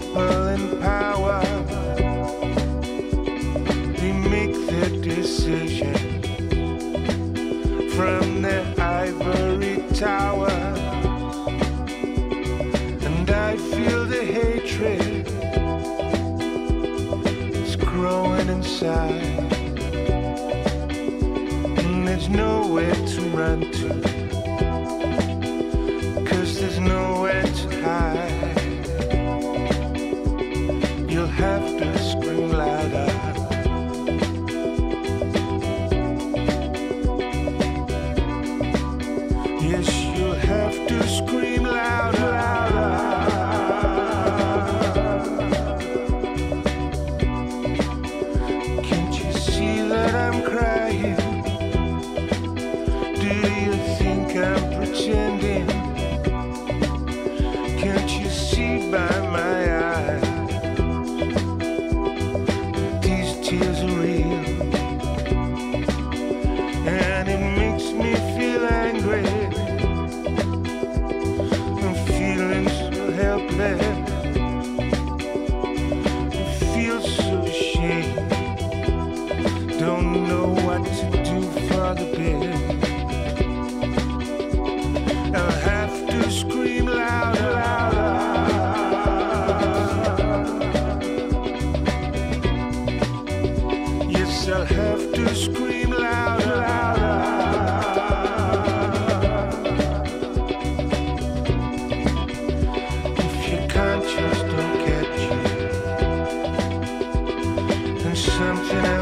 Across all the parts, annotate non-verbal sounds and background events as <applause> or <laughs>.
people in power, they make their decision from their ivory tower. And I feel the hatred is growing inside. And there's nowhere to run to. have something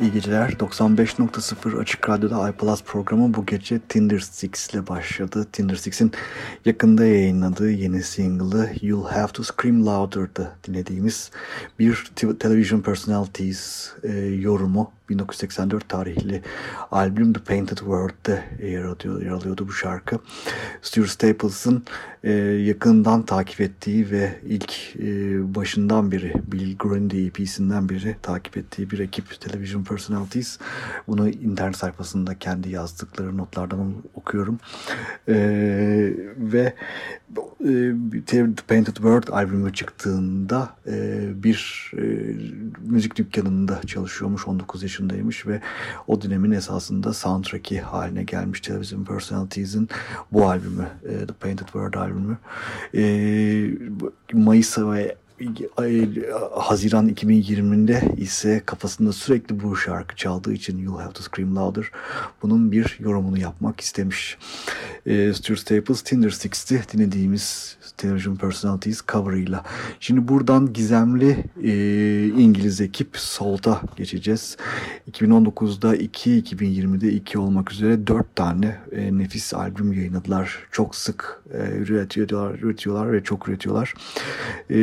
İyi geceler. 95.0 Açık Radyo'da iPlus programı bu gece Tinder Six ile başladı. Tinder Six'in yakında yayınladığı yeni single'ı You'll Have to Scream Louder'da dinlediğimiz bir Television Personalities e, yorumu 1984 tarihli albüm The Painted World'de yer, alıyor, yer alıyordu bu şarkı. Stuart Staples'ın e, yakından takip ettiği ve ilk e, başından beri Bill Grundy EP'sinden beri takip ettiği bir ekip Television Personalities. Bunu internet sayfasında kendi yazdıkları notlardan okuyorum. E, ve e, The Painted World albümü çıktığında e, bir e, müzik dükkanında çalışıyormuş 19 yaşındaymış ve o dönemin esasında soundtrack'i haline gelmiş Television Personalities'in bu albümü The Painted World albümü Mayıs ve Haziran 2020'de ise kafasında sürekli bu şarkı çaldığı için You'll Have to Scream Louder bunun bir yorumunu yapmak istemiş. E, Stuart Staples Tinder Six'ti dinlediğimiz Television Personalities cover'ıyla. Şimdi buradan gizemli e, İngiliz ekip Salt'a geçeceğiz. 2019'da 2, 2020'de 2 olmak üzere 4 tane e, nefis albüm yayınladılar. Çok sık e, üretiyorlar, üretiyorlar ve çok üretiyorlar. E,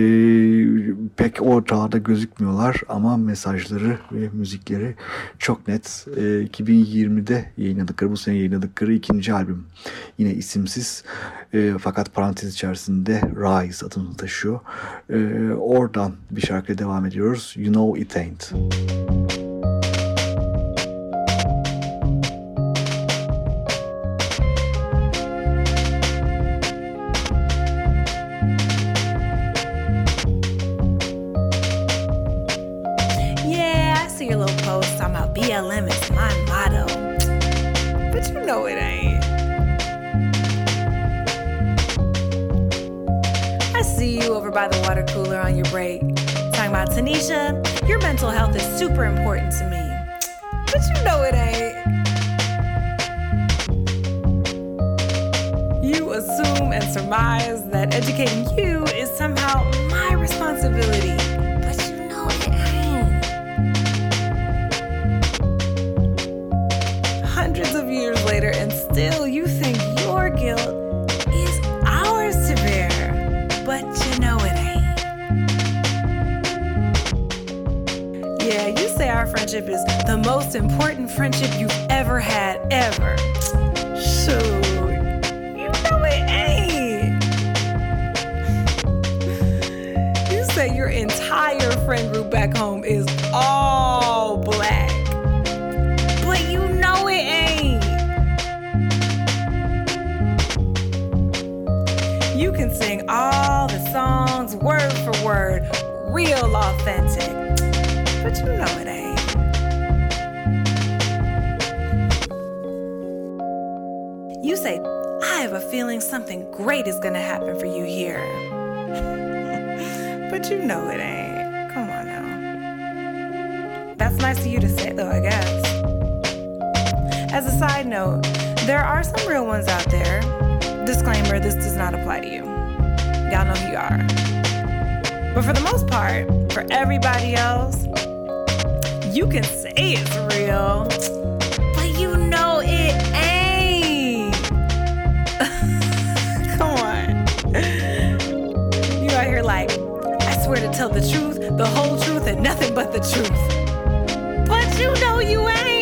pek ortada gözükmüyorlar ama mesajları ve müzikleri çok net. E, 2020'de yayınladıkları, bu sene yayınladıkları ikinci albüm. Yine isimsiz e, fakat parantez içerisinde Rise adını taşıyor. E, oradan bir şarkıya devam ediyoruz. You Know It Ain't. by health is super important to me. Disclaimer this does not apply to you. Y'all know who you are. But for the most part, for everybody else, you can say it's real, but you know it ain't. <laughs> Come on. You out here like, I swear to tell the truth, the whole truth, and nothing but the truth. But you know you ain't.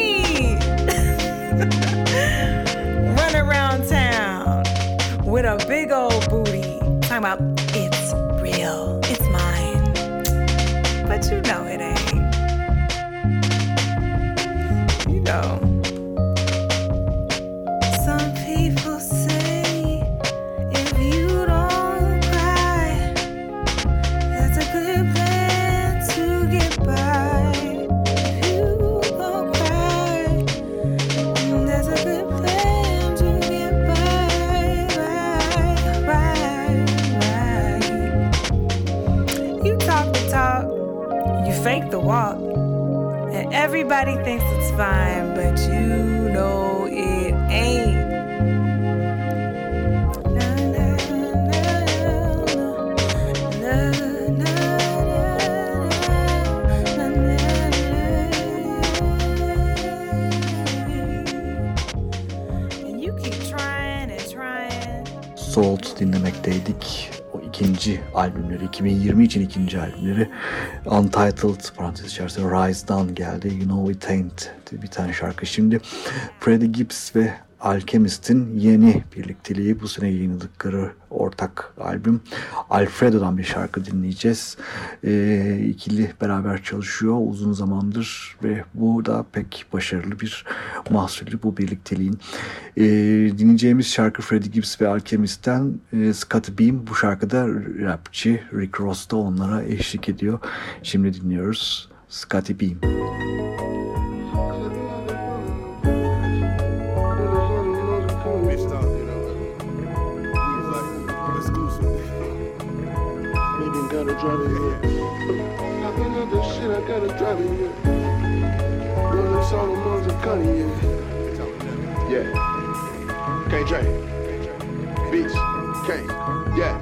fine, but you know it ain't. Salt dinlemekteydik. O ikinci albümleri, 2020 için ikinci albümleri Untitled parantez içerisinde Rise'dan geldi. You Know It Ain't bir tane şarkı. Şimdi Freddie Gibbs ve Alchemist'in yeni birlikteliği bu sene yayınladıkları ortak albüm Alfredo'dan bir şarkı dinleyeceğiz. E, ikili beraber çalışıyor uzun zamandır ve bu da pek başarılı bir mahsulü bu birlikteliğin. E, dinleyeceğimiz şarkı Freddie Gibbs ve Alchemist'ten e, Scott Beam bu şarkıda rapçi Rick Ross da onlara eşlik ediyor. Şimdi dinliyoruz Scotty Beam. driving here. I've been up this shit, I gotta drive it here. Well, all the moms are cutting here. Yeah. KJ. Beats. K. Yeah.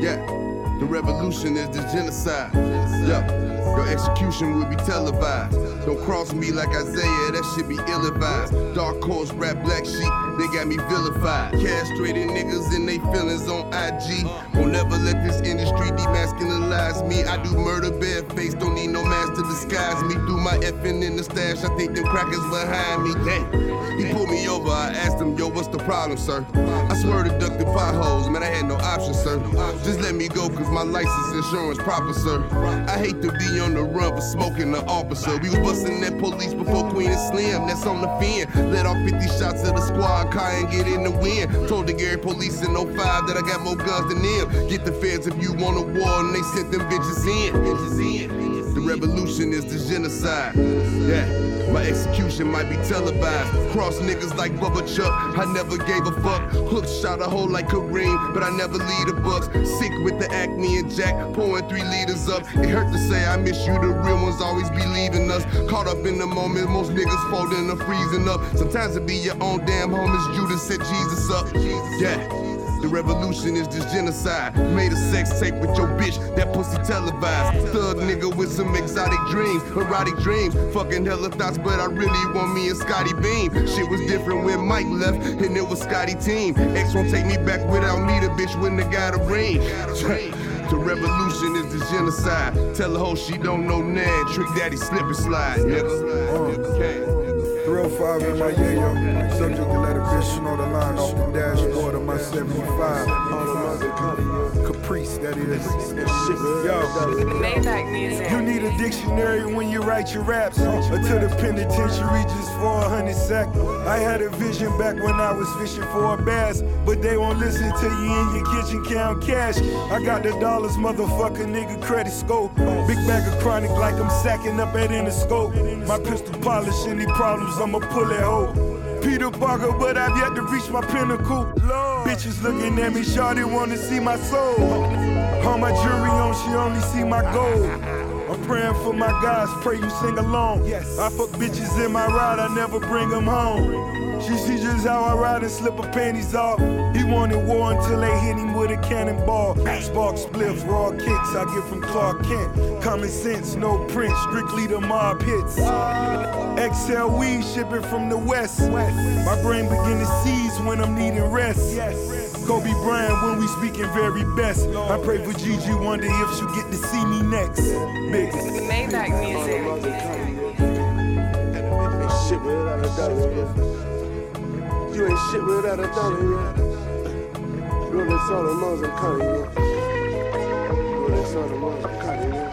Yeah. The revolution is the genocide. Yeah. Your execution will be televised. Don't cross me like Isaiah, that should be ill advised. Dark horse, rap black sheep, they got me vilified. Castrated niggas and they feelings on IG. Won't never let this industry demasculinize me. I do murder face, don't need no mask to disguise me. Do my effing in the stash, I think them crackers behind me. Damn. He pulled me over, I asked him, yo, what's the problem, sir? I swear to duck the potholes, man, I had no option, sir. Just let me go, cause my license insurance proper, sir. I hate to be on the run for smoking the officer. We was busting that police before Queen and Slim, that's on the fin. Let off 50 shots of the squad car and get in the wind. Told the Gary police in 05 that I got more guns than them. Get the feds if you want a war, and they sent them bitches in. Bitches in. The revolution is the genocide. Yeah, my execution might be televised. Cross niggas like Bubba Chuck, I never gave a fuck. Hook shot a hole like Kareem, but I never lead the bucks. Sick with the acne and Jack, pouring three liters up. It hurt to say I miss you, the real ones always be leaving us. Caught up in the moment, most niggas folding or freezing up. Sometimes it be your own damn homies, Judas set Jesus up. Yeah. The revolution is this genocide. Made a sex tape with your bitch, that pussy televised. Thug nigga with some exotic dreams, erotic dreams. Fucking hella thoughts, but I really want me and Scotty Beam. Shit was different when Mike left, and it was Scotty team. X won't take me back without me, the bitch wouldn't have got a ring. <laughs> The revolution is the genocide. Tell the hoe she don't know Nan. Trick daddy slip and slide, nigga. Okay. 305 in my yayo. Subject to let a bitch know the line off the dashboard of my 75. Caprice, that is. Yo. Maybach music. You need a dictionary when you write your raps. Until the penitentiary just for a hundred sack. I had a vision back when I was fishing for a bass. But they won't listen to you in your kitchen count cash. I got the dollars, motherfucker, nigga, credit scope. Big bag of chronic like I'm sacking up at Interscope. My pistol polish any problems I'ma pull it hoe. Peter Parker, but I've yet to reach my pinnacle. Lord. Bitches looking at me, shawty wanna see my soul. All my jewelry on, she only see my gold. I'm praying for my guys, pray you sing along. Yes. I fuck bitches in my ride, I never bring them home. She sees just how I ride and slip her panties off. He wanted war until they hit him with a cannonball. Spark spliff, raw kicks I get from Clark Kent. Common sense, no print, strictly the mob hits. Ah. XL weed shipping from the west. My brain begin to seize when I'm needing rest. Kobe Bryant when we speaking very best. I pray for Gigi Wonder if she get to see me next. Big. Maybach music. You ain't shit without a dollar, yeah son of Muslim Cutty, man. Boy, that son of Muslim Cutty, man.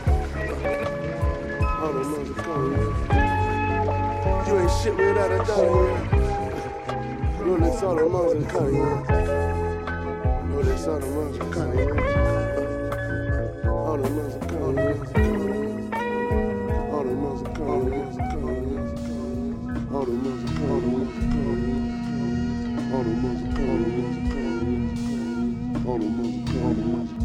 All the Muslim Cutty, man. You ain't shit without a dollar, man. Boy, that son of Muslim Cutty, man. Boy, that son of Muslim Cutty, man. 20, 20, 20.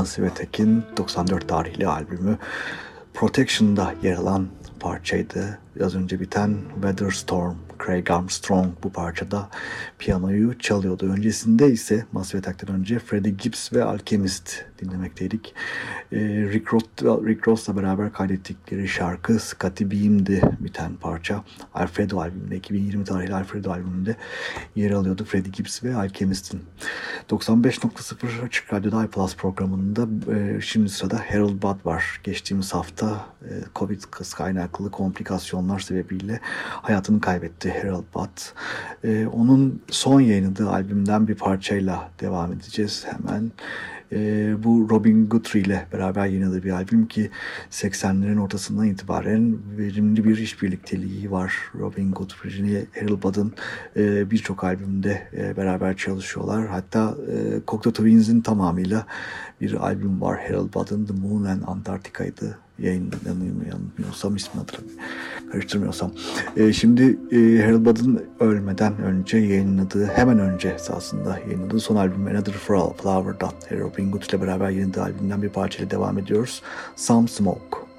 Massive Attack'in 94 tarihli albümü Protection'da yer alan parçaydı. Az önce biten Weather Storm Craig Armstrong bu parçada piyanoyu çalıyordu. Öncesinde ise Massive Attack'ten önce Freddie Gibbs ve Alchemist dinlemekteydik. Ee, Rick, Ross, Rick Ross'la beraber kaydettikleri şarkı Scotty Beam'di biten parça. Alfredo albümünde, 2020 tarihli Alfredo albümünde yer alıyordu Freddie Gibbs ve Alchemist'in. 95.0 Açık Radyo'da iPlus programında e, şimdi sırada Harold Budd var. Geçtiğimiz hafta e, Covid kaynaklı komplikasyonlar sebebiyle hayatını kaybetti Harold Budd. E, onun son yayınladığı albümden bir parçayla devam edeceğiz hemen. E, bu Robin Guthrie ile beraber yayınladığı bir albüm ki 80'lerin ortasından itibaren verimli bir işbirlikteliği var. Robin Guthrie ile Harold Budd'ın e, birçok albümde e, beraber çalışıyorlar. Hatta e, Cocteau Twins'in tamamıyla bir albüm var. Harold Budd'ın The Moon and Antarctica'ydı yayınlanıyorsam ismini hatırlamıyorum. Karıştırmıyorsam. E, şimdi e, Harold Budd'ın ölmeden önce yayınladığı, hemen önce esasında yayınladığı son albüm Another Flower'dan Harold Bingut ile beraber yayınladığı albümden bir parçayla devam ediyoruz. Some Smoke.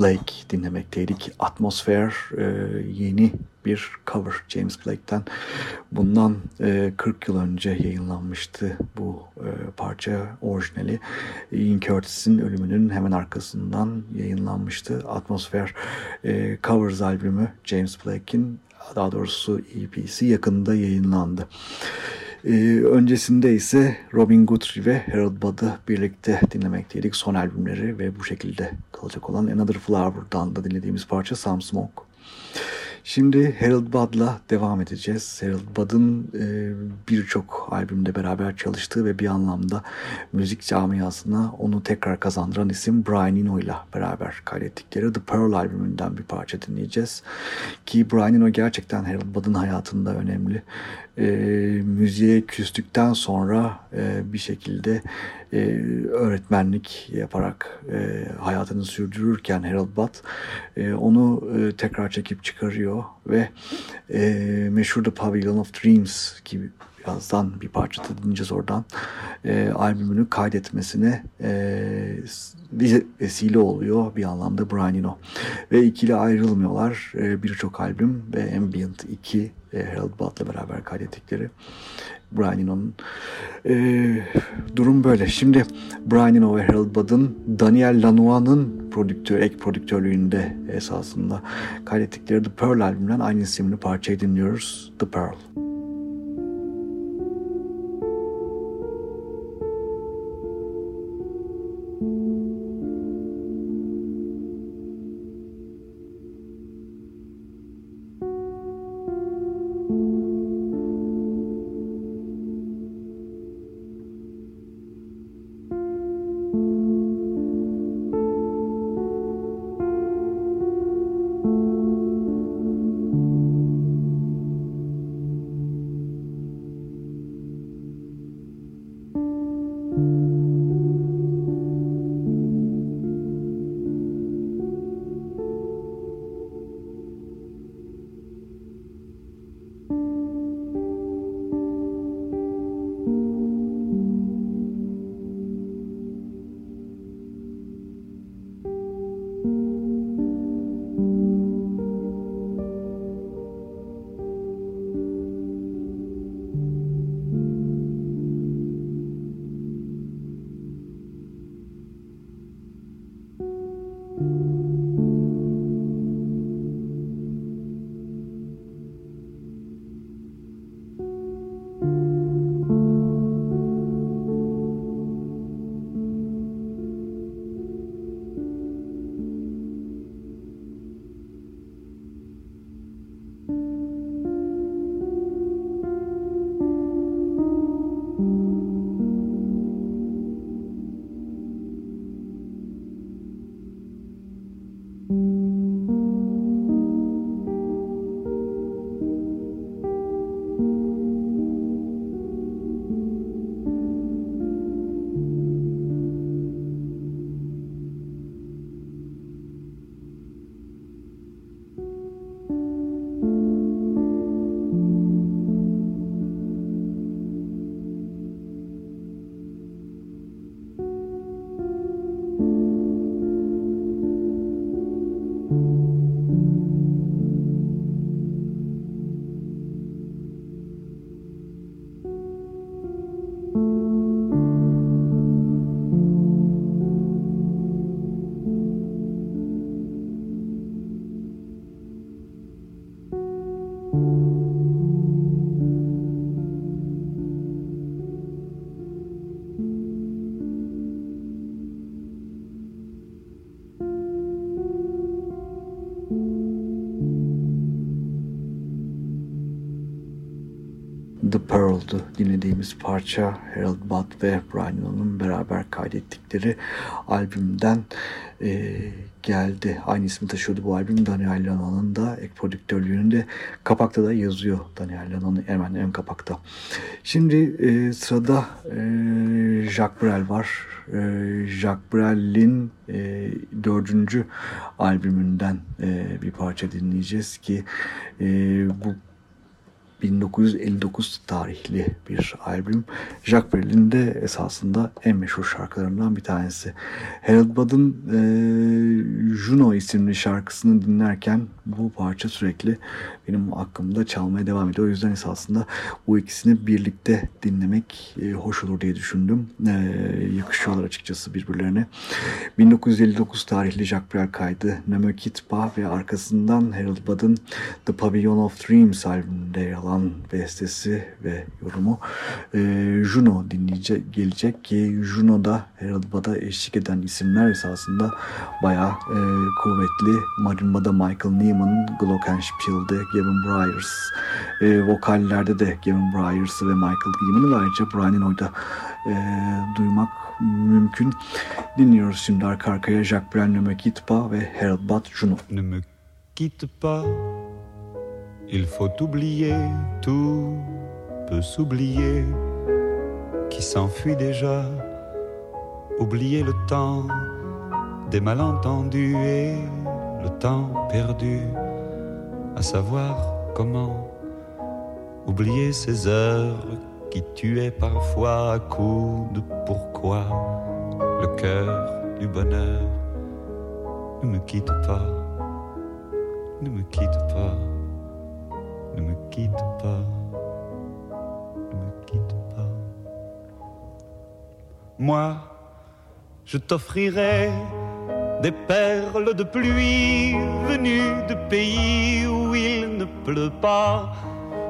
Blake dinlemekteydik. Atmosfer e, yeni bir cover James Blake'ten. Bundan e, 40 yıl önce yayınlanmıştı bu e, parça orijinali. Ian Curtis'in ölümünün hemen arkasından yayınlanmıştı. Atmosfer e, Covers albümü James Blake'in daha doğrusu EP'si yakında yayınlandı. Ee, öncesinde ise Robin Guthrie ve Harold Budd'ı birlikte dinlemekteydik son albümleri ve bu şekilde kalacak olan Another Flower'dan da dinlediğimiz parça Some Smoke. Şimdi Harold Budd'la devam edeceğiz. Harold Budd'ın e, birçok albümde beraber çalıştığı ve bir anlamda müzik camiasına onu tekrar kazandıran isim Brian Eno ile beraber kaydettikleri The Pearl albümünden bir parça dinleyeceğiz. Ki Brian Eno gerçekten Harold Budd'ın hayatında önemli e, müziğe küstükten sonra e, bir şekilde e, öğretmenlik yaparak e, hayatını sürdürürken Harold Budd e, onu e, tekrar çekip çıkarıyor ve e, meşhur The Pavilion of Dreams gibi birazdan bir parça dinleyeceğiz oradan e, albümünü kaydetmesine e, vesile oluyor bir anlamda Brian Eno. Ve ikili ayrılmıyorlar. E, Birçok albüm ve Ambient 2 e, Harold Butt'la beraber kaydettikleri Brian Eno'nun. E, durum böyle. Şimdi Brian Eno ve Harold Budd'ın Daniel Lanois'ın prodüktör, ek prodüktörlüğünde esasında kaydettikleri The Pearl albümünden aynı isimli parçayı dinliyoruz. The Pearl. thank you. Oldu dinlediğimiz parça Harold Budd ve Brian Eno'nun beraber kaydettikleri albümden e, geldi. Aynı ismi taşıyordu bu albüm. Daniel Lano'nun da ek prodüktörlüğünde kapakta da yazıyor Daniel Lano'nun hemen ön kapakta. Şimdi e, sırada e, Jacques Brel var. E, Jacques Brel'in e, dördüncü albümünden e, bir parça dinleyeceğiz ki e, bu 1959 tarihli bir albüm. Jacques Brel'in de esasında en meşhur şarkılarından bir tanesi. Harold Budd'ın e, Juno isimli şarkısını dinlerken bu parça sürekli benim aklımda çalmaya devam ediyor. O yüzden esasında bu ikisini birlikte dinlemek e, hoş olur diye düşündüm. E, yakışıyorlar açıkçası birbirlerine. 1959 tarihli Jacques Brel kaydı Ne Kitpa ve arkasından Harold Budd'ın The Pavilion of Dreams albümünde yer alan bestesi ve yorumu e, Juno dinleyecek gelecek ki Juno'da Harold Budd'a eşlik eden isimler esasında bayağı e, kuvvetli. Marimba'da Michael Nyman, Glockenspiel'de Gavin Bryars, e, vokallerde de Gavin Bryers'ı ve Michael Nyman'ı ve ayrıca Brian Eno'da e, duymak mümkün. Dinliyoruz şimdi arka arkaya Jacques Brel, Ne ve Harold Budd Juno. Ne me quitte pas, il faut oublier, tout peut s'oublier, qui s'enfuit déjà, oublier le temps des malentendus et le temps perdu, à savoir comment oublier ces heures qui tuaient parfois à coups de pourquoi le cœur du bonheur ne me quitte pas, ne me quitte pas, ne me quitte pas, ne me quitte pas. Moi, je t'offrirai des perles de pluie venues de pays où il ne pleut pas.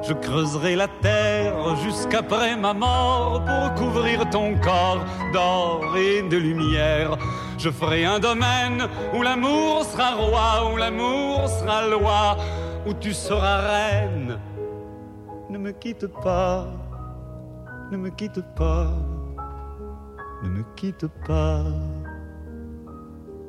Je creuserai la terre jusqu'après ma mort pour couvrir ton corps d'or et de lumière. Je ferai un domaine où l'amour sera roi, où l'amour sera loi, où tu seras reine. Ne me quitte pas, ne me quitte pas, ne me quitte pas,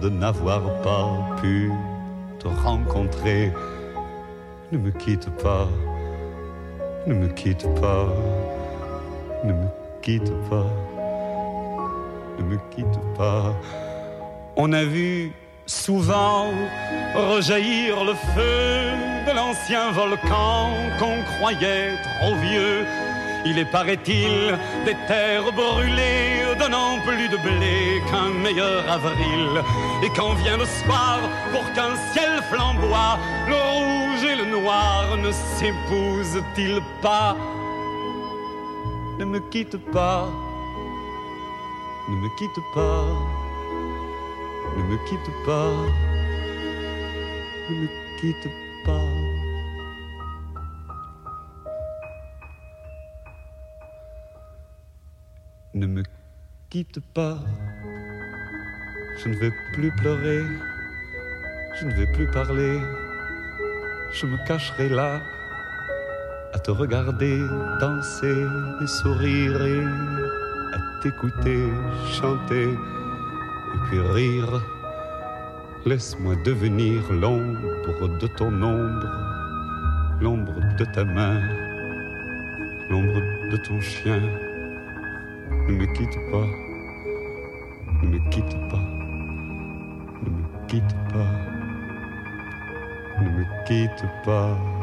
de n'avoir pas pu te rencontrer. Ne me quitte pas, ne me quitte pas, ne me quitte pas ne me quitte pas. On a vu souvent rejaillir le feu de l'ancien volcan qu'on croyait trop vieux. Il est, paraît-il, des terres brûlées, donnant plus de blé qu'un meilleur avril. Et quand vient le soir, pour qu'un ciel flamboie, le rouge et le noir ne s'épousent-ils pas? Ne me quitte pas ne me quitte pas, ne me quitte pas, ne me quitte pas. Ne me quitte pas, je ne vais plus pleurer, je ne vais plus parler, je me cacherai là à te regarder danser et sourire et à t'écouter chanter et puis rire. Laisse-moi devenir l'ombre de ton ombre, l'ombre de ta main, l'ombre de ton chien. Ne me quitte pas, ne me quitte pas, ne me quitte pas, ne me quitte pas.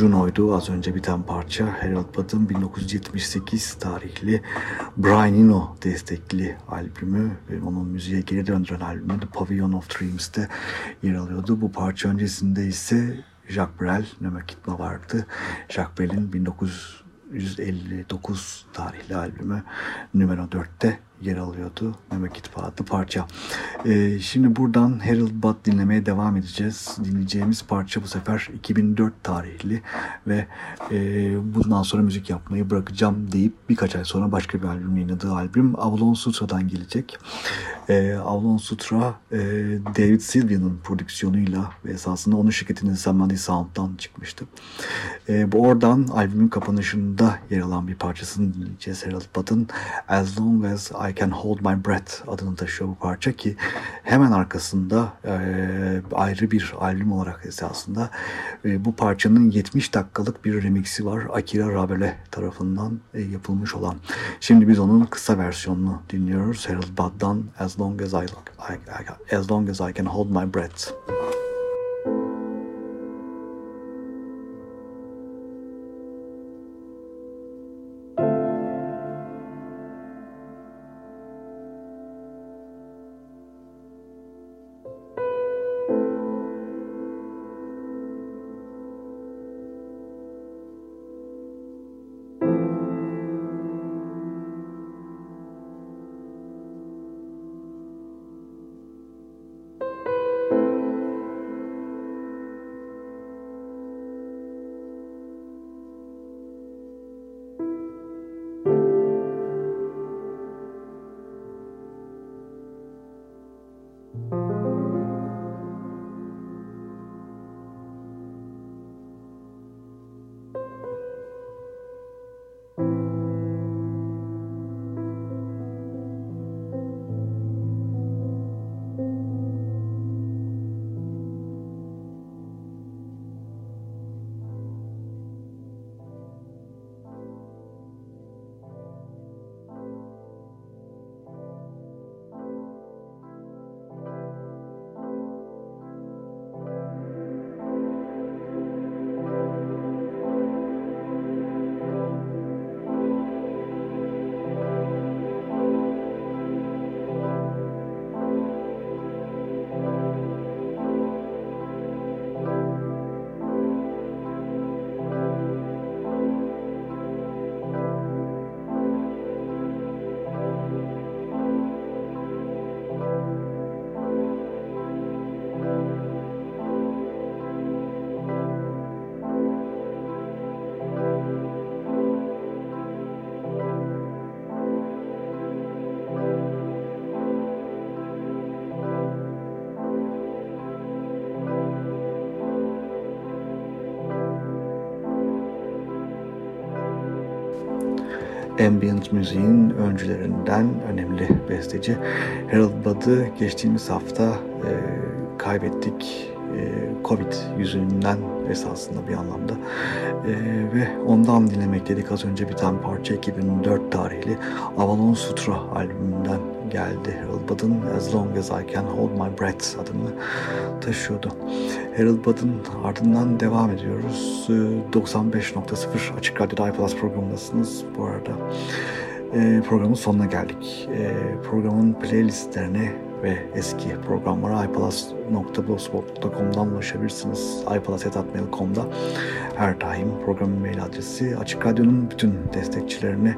Juno'ydu az önce biten parça. Harold Budd'ın 1978 tarihli Brian Eno destekli albümü ve onun müziğe geri döndüren albümü The Pavilion of Dreams'te yer alıyordu. Bu parça öncesinde ise Jacques Brel, Nöme Kitma vardı. Jacques Brel'in 1959 tarihli albümü numara 4'te yer alıyordu. Memleket adlı parça. Ee, şimdi buradan Harold Budd dinlemeye devam edeceğiz. Dinleyeceğimiz parça bu sefer 2004 tarihli ve e, bundan sonra müzik yapmayı bırakacağım deyip birkaç ay sonra başka bir albüm yayınladığı albüm Avalon Sutra'dan gelecek. Ee, Avalon Sutra e, David Sylvia'nın prodüksiyonuyla ve esasında onun şirketinin Samadhi Sound'dan çıkmıştı. E, bu oradan albümün kapanışında yer alan bir parçasını dinleyeceğiz Harold Budd'ın As Long As I Can Hold My Breath adını taşıyor bu parça ki hemen arkasında e, ayrı bir albüm olarak esasında e, bu parçanın 70 dakikalık bir remixi var Akira Rabele tarafından e, yapılmış olan. Şimdi biz onun kısa versiyonunu dinliyoruz Harold Budd'dan As Long As I, I, I As Long As I Can Hold My Breath. Ambient müziğin öncülerinden önemli besteci. Harold Budd'ı geçtiğimiz hafta e, kaybettik e, Covid yüzünden esasında bir anlamda. E, ve ondan dinlemek dedik az önce biten parça 2004 tarihli Avalon Sutra albümünden geldi. Harold Budd'ın As Long As I Can Hold My Breath adını taşıyordu. Harold Budd'ın ardından devam ediyoruz. 95.0 Açık Radyo'da iPlus programındasınız bu arada. E, programın sonuna geldik. E, programın playlistlerine ve eski programlara iPlus.blogspot.com'dan ulaşabilirsiniz. iPlus.mail.com'da her daim programın mail adresi. Açık Radyo'nun bütün destekçilerine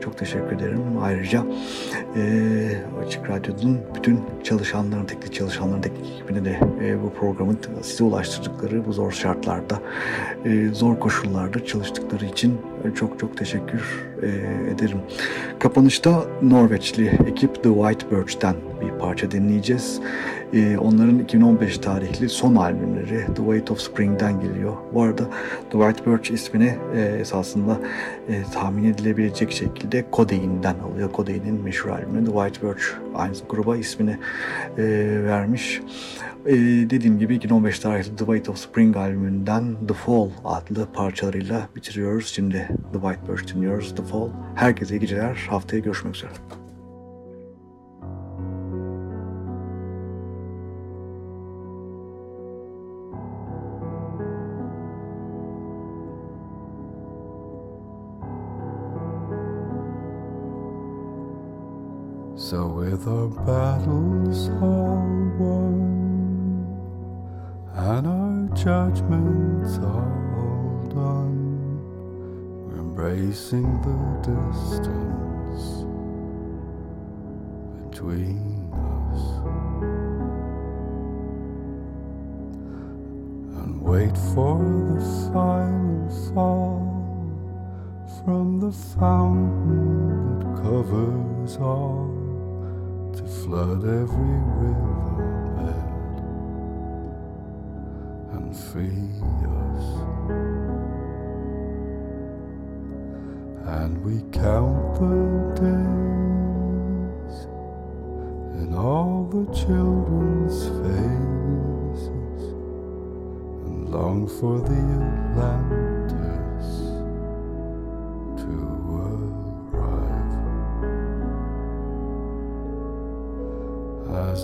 çok teşekkür ederim. Ayrıca e, Açık Radyo'nun bütün çalışanların, teknik çalışanların, teknik ekibine de e, bu programı size ulaştırdıkları bu zor şartlarda, e, zor koşullarda çalıştıkları için çok çok teşekkür e, ederim. Kapanışta Norveçli ekip The White Birch'ten bir parça dinleyeceğiz. E, onların 2015 tarihli son albümleri The Weight of Spring'den geliyor. Bu arada White Birch ismini e, esasında e, tahmin edilebilecek şekilde Codein'den alıyor. Codein'in meşhur albümü White Birch aynı gruba ismini e, vermiş. E, dediğim gibi 2015 tarihli The Weight of Spring albümünden The Fall adlı parçalarıyla bitiriyoruz. Şimdi The White Birch dinliyoruz. The Fall. Herkese iyi geceler. Haftaya görüşmek üzere. So, with our battles all won and our judgments all done, we're embracing the distance between us. And wait for the final fall from the fountain that covers all flood every riverbed and free us. And we count the days in all the children's faces and long for the Atlantis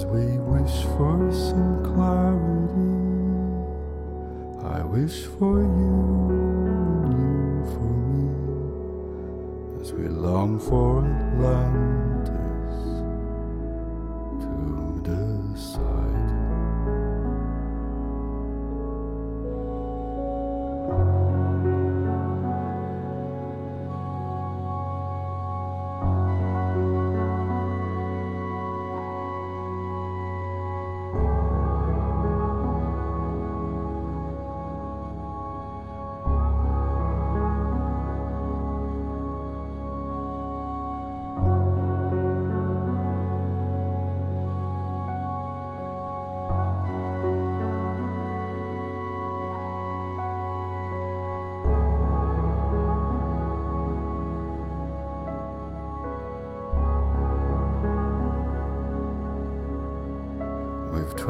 As we wish for some clarity, I wish for you and you for me, as we long for Atlantis to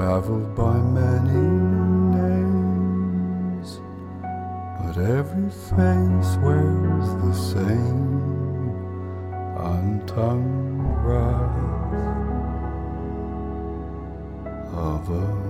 traveled by many names, but every face wears the same untongued wrath of a